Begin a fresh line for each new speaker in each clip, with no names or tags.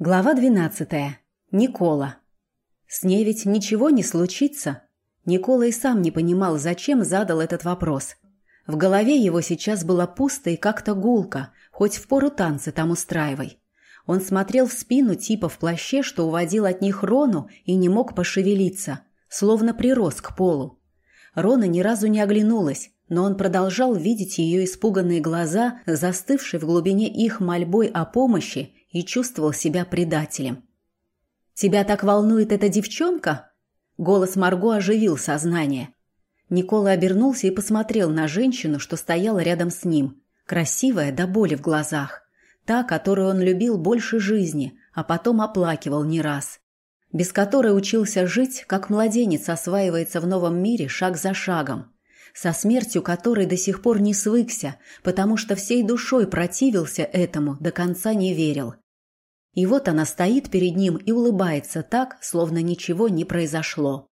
Глава двенадцатая. Никола. С ней ведь ничего не случится. Никола и сам не понимал, зачем задал этот вопрос. В голове его сейчас было пусто и как-то гулко, хоть в пору танцы там устраивай. Он смотрел в спину типа в плаще, что уводил от них Рону и не мог пошевелиться, словно прирос к полу. Рона ни разу не оглянулась, но он продолжал видеть ее испуганные глаза, застывшие в глубине их мольбой о помощи, и чувствовал себя предателем. «Тебя так волнует эта девчонка?» Голос Марго оживил сознание. Никола обернулся и посмотрел на женщину, что стояла рядом с ним. Красивая до боли в глазах. Та, которую он любил больше жизни, а потом оплакивал не раз. Без которой учился жить, как младенец осваивается в новом мире шаг за шагом. Со смертью которой до сих пор не свыкся, потому что всей душой противился этому, до конца не верил. И вот она стоит перед ним и улыбается так, словно ничего не произошло.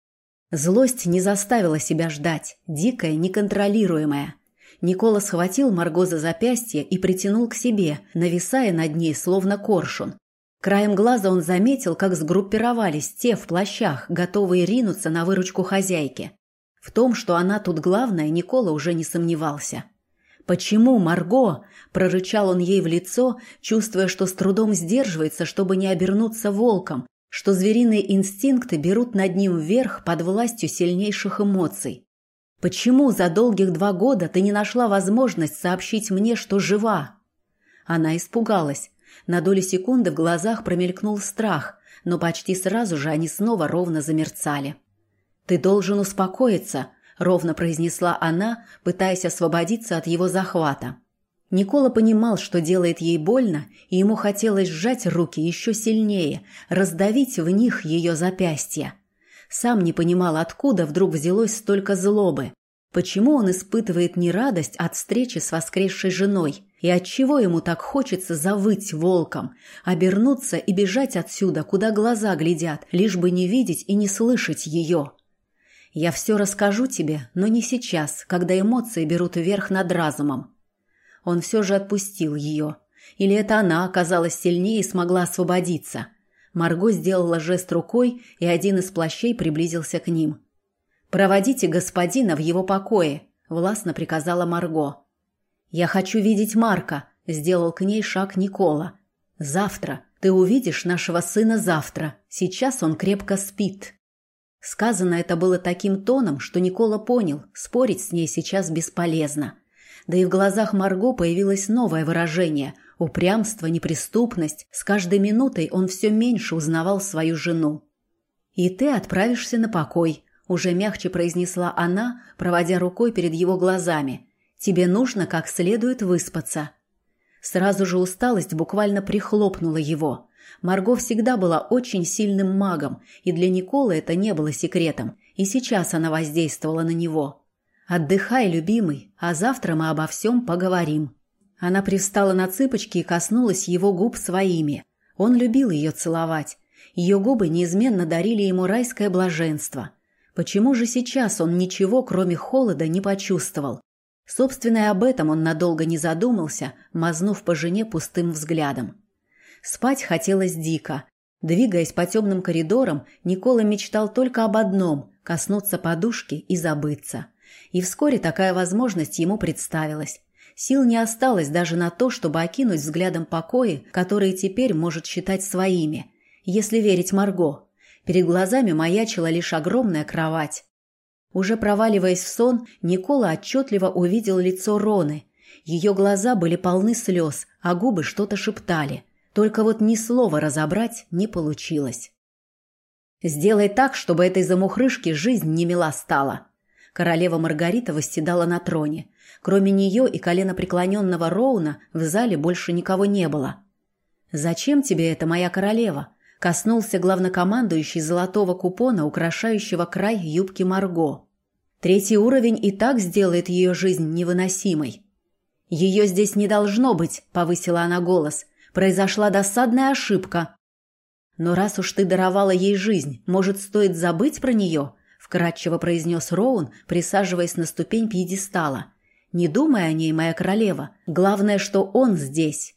Злость не заставила себя ждать, дикая, неконтролируемая. Никола схватил Марго за запястье и притянул к себе, нависая над ней, словно коршун. Краем глаза он заметил, как сгруппировались те в плащах, готовые ринуться на выручку хозяйки. В том, что она тут главная, Никола уже не сомневался. «Почему, Марго?» – прорычал он ей в лицо, чувствуя, что с трудом сдерживается, чтобы не обернуться волком, что звериные инстинкты берут над ним вверх под властью сильнейших эмоций. «Почему за долгих два года ты не нашла возможность сообщить мне, что жива?» Она испугалась. На долю секунды в глазах промелькнул страх, но почти сразу же они снова ровно замерцали. «Ты должен успокоиться», – ровно произнесла она, пытаясь освободиться от его захвата. Никола понимал, что делает ей больно, и ему хотелось сжать руки еще сильнее, раздавить в них ее запястья. Сам не понимал, откуда вдруг взялось столько злобы. Почему он испытывает не радость от встречи с воскресшей женой, и отчего ему так хочется завыть волком, обернуться и бежать отсюда, куда глаза глядят, лишь бы не видеть и не слышать ее. Я все расскажу тебе, но не сейчас, когда эмоции берут верх над разумом. Он все же отпустил ее. Или это она оказалась сильнее и смогла освободиться. Марго сделала жест рукой, и один из плащей приблизился к ним. «Проводите господина в его покое», – властно приказала Марго. «Я хочу видеть Марка», – сделал к ней шаг Никола. «Завтра. Ты увидишь нашего сына завтра. Сейчас он крепко спит». Сказано это было таким тоном, что Никола понял, спорить с ней сейчас бесполезно. Да и в глазах Марго появилось новое выражение – упрямство, неприступность. С каждой минутой он все меньше узнавал свою жену. «И ты отправишься на покой», – уже мягче произнесла она, проводя рукой перед его глазами. «Тебе нужно как следует выспаться». Сразу же усталость буквально прихлопнула его – Марго всегда была очень сильным магом, и для Николы это не было секретом, и сейчас она воздействовала на него. «Отдыхай, любимый, а завтра мы обо всем поговорим». Она привстала на цыпочки и коснулась его губ своими. Он любил ее целовать. Ее губы неизменно дарили ему райское блаженство. Почему же сейчас он ничего, кроме холода, не почувствовал? Собственно, и об этом он надолго не задумался, мазнув по жене пустым взглядом. Спать хотелось дико. Двигаясь по темным коридорам, Никола мечтал только об одном – коснуться подушки и забыться. И вскоре такая возможность ему представилась. Сил не осталось даже на то, чтобы окинуть взглядом покои, которые теперь может считать своими, если верить Марго. Перед глазами маячила лишь огромная кровать. Уже проваливаясь в сон, Никола отчетливо увидел лицо Роны. Ее глаза были полны слез, а губы что-то шептали – только вот ни слова разобрать не получилось. «Сделай так, чтобы этой замухрышке жизнь не мила стала». Королева Маргарита восседала на троне. Кроме нее и колено преклоненного Роуна в зале больше никого не было. «Зачем тебе это, моя королева?» Коснулся главнокомандующий золотого купона, украшающего край юбки Марго. Третий уровень и так сделает ее жизнь невыносимой. «Ее здесь не должно быть», — повысила она голос произошла досадная ошибка. Но раз уж ты даровала ей жизнь, может, стоит забыть про нее? Вкратчиво произнес Роун, присаживаясь на ступень пьедестала. Не думай о ней, моя королева. Главное, что он здесь.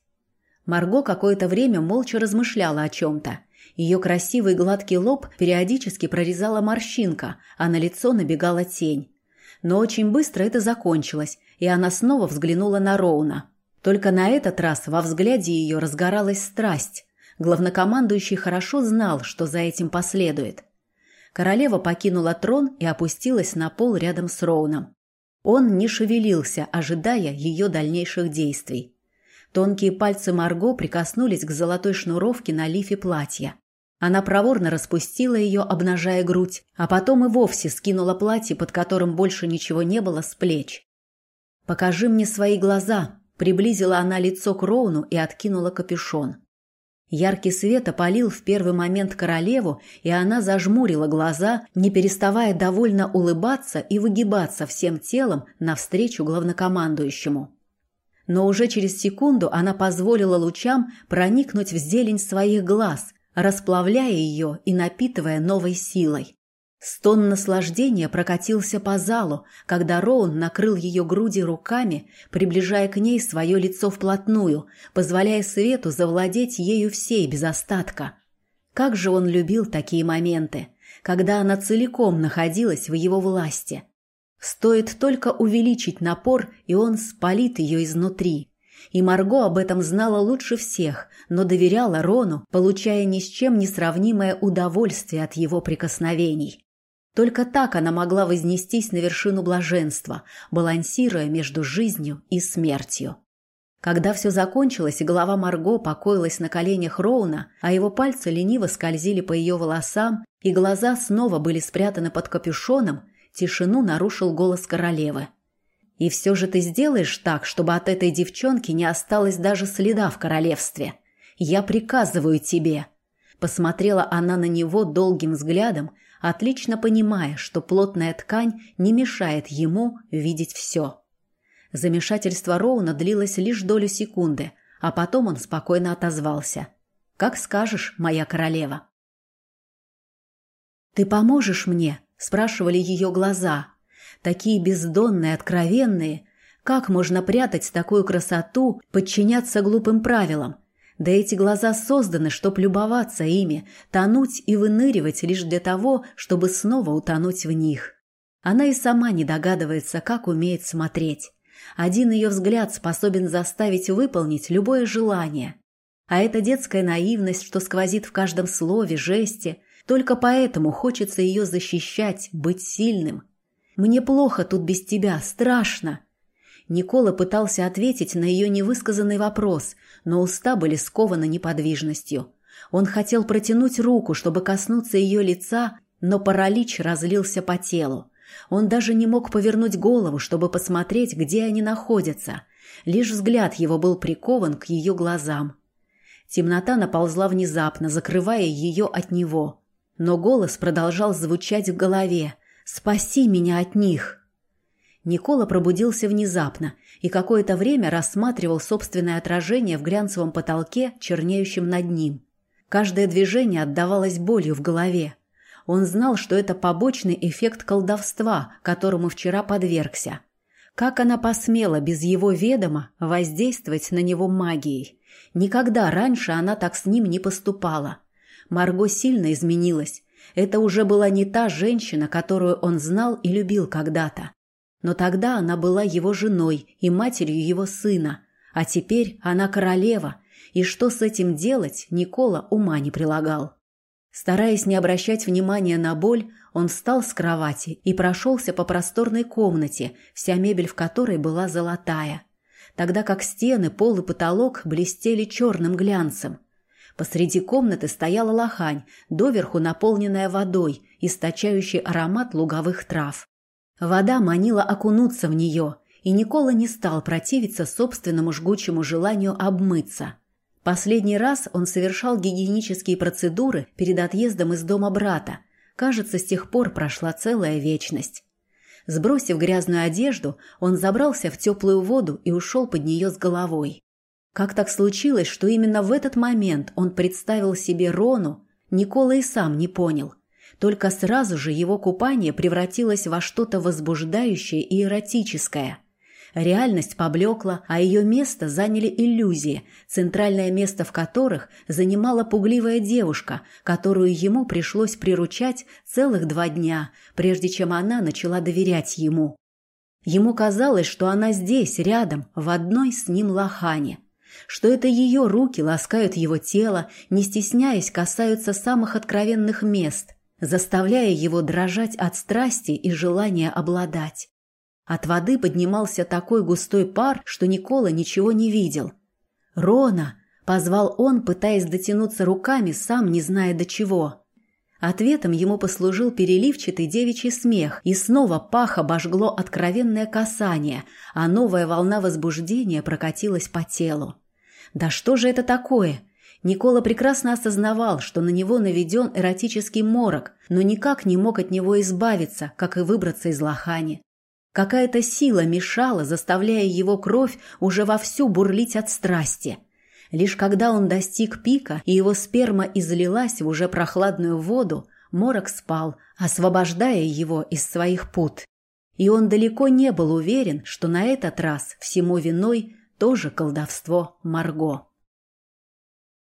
Марго какое-то время молча размышляла о чем-то. Ее красивый гладкий лоб периодически прорезала морщинка, а на лицо набегала тень. Но очень быстро это закончилось, и она снова взглянула на Роуна. Только на этот раз во взгляде ее разгоралась страсть. Главнокомандующий хорошо знал, что за этим последует. Королева покинула трон и опустилась на пол рядом с Роуном. Он не шевелился, ожидая ее дальнейших действий. Тонкие пальцы Марго прикоснулись к золотой шнуровке на лифе платья. Она проворно распустила ее, обнажая грудь, а потом и вовсе скинула платье, под которым больше ничего не было, с плеч. «Покажи мне свои глаза», – приблизила она лицо к Роуну и откинула капюшон. Яркий свет опалил в первый момент королеву, и она зажмурила глаза, не переставая довольно улыбаться и выгибаться всем телом навстречу главнокомандующему. Но уже через секунду она позволила лучам проникнуть в зелень своих глаз, расплавляя ее и напитывая новой силой. Стон наслаждения прокатился по залу, когда Роун накрыл ее груди руками, приближая к ней свое лицо вплотную, позволяя свету завладеть ею всей без остатка. Как же он любил такие моменты, когда она целиком находилась в его власти. Стоит только увеличить напор, и он спалит ее изнутри. И Марго об этом знала лучше всех, но доверяла Рону, получая ни с чем не сравнимое удовольствие от его прикосновений. Только так она могла вознестись на вершину блаженства, балансируя между жизнью и смертью. Когда все закончилось и голова Марго покоилась на коленях Роуна, а его пальцы лениво скользили по ее волосам, и глаза снова были спрятаны под капюшоном, тишину нарушил голос королевы. «И все же ты сделаешь так, чтобы от этой девчонки не осталось даже следа в королевстве. Я приказываю тебе». Посмотрела она на него долгим взглядом, отлично понимая, что плотная ткань не мешает ему видеть все. Замешательство Роуна длилось лишь долю секунды, а потом он спокойно отозвался. «Как скажешь, моя королева». «Ты поможешь мне?» – спрашивали ее глаза. Такие бездонные, откровенные. Как можно прятать такую красоту, подчиняться глупым правилам – да эти глаза созданы, чтоб любоваться ими, тонуть и выныривать лишь для того, чтобы снова утонуть в них. Она и сама не догадывается, как умеет смотреть. Один ее взгляд способен заставить выполнить любое желание. А эта детская наивность, что сквозит в каждом слове, жесте, только поэтому хочется ее защищать, быть сильным. «Мне плохо тут без тебя, страшно», Никола пытался ответить на ее невысказанный вопрос, но уста были скованы неподвижностью. Он хотел протянуть руку, чтобы коснуться ее лица, но паралич разлился по телу. Он даже не мог повернуть голову, чтобы посмотреть, где они находятся. Лишь взгляд его был прикован к ее глазам. Темнота наползла внезапно, закрывая ее от него. Но голос продолжал звучать в голове. «Спаси меня от них!» Никола пробудился внезапно и какое-то время рассматривал собственное отражение в глянцевом потолке, чернеющем над ним. Каждое движение отдавалось болью в голове. Он знал, что это побочный эффект колдовства, которому вчера подвергся. Как она посмела без его ведома воздействовать на него магией? Никогда раньше она так с ним не поступала. Марго сильно изменилась. Это уже была не та женщина, которую он знал и любил когда-то. Но тогда она была его женой и матерью его сына, а теперь она королева, и что с этим делать, Никола ума не прилагал. Стараясь не обращать внимания на боль, он встал с кровати и прошелся по просторной комнате, вся мебель в которой была золотая, тогда как стены, пол и потолок блестели черным глянцем. Посреди комнаты стояла лохань, доверху наполненная водой, источающей аромат луговых трав. Вода манила окунуться в нее, и Никола не стал противиться собственному жгучему желанию обмыться. Последний раз он совершал гигиенические процедуры перед отъездом из дома брата. Кажется, с тех пор прошла целая вечность. Сбросив грязную одежду, он забрался в теплую воду и ушел под нее с головой. Как так случилось, что именно в этот момент он представил себе Рону, Никола и сам не понял. Только сразу же его купание превратилось во что-то возбуждающее и эротическое. Реальность поблекла, а ее место заняли иллюзии, центральное место в которых занимала пугливая девушка, которую ему пришлось приручать целых два дня, прежде чем она начала доверять ему. Ему казалось, что она здесь, рядом, в одной с ним лохане, что это ее руки ласкают его тело, не стесняясь касаются самых откровенных мест, заставляя его дрожать от страсти и желания обладать. От воды поднимался такой густой пар, что Никола ничего не видел. «Рона!» – позвал он, пытаясь дотянуться руками, сам не зная до чего. Ответом ему послужил переливчатый девичий смех, и снова пах обожгло откровенное касание, а новая волна возбуждения прокатилась по телу. «Да что же это такое?» Никола прекрасно осознавал, что на него наведен эротический морок, но никак не мог от него избавиться, как и выбраться из лохани. Какая-то сила мешала, заставляя его кровь уже вовсю бурлить от страсти. Лишь когда он достиг пика и его сперма излилась в уже прохладную воду, Морок спал, освобождая его из своих пут. И он далеко не был уверен, что на этот раз всему виной тоже колдовство Марго.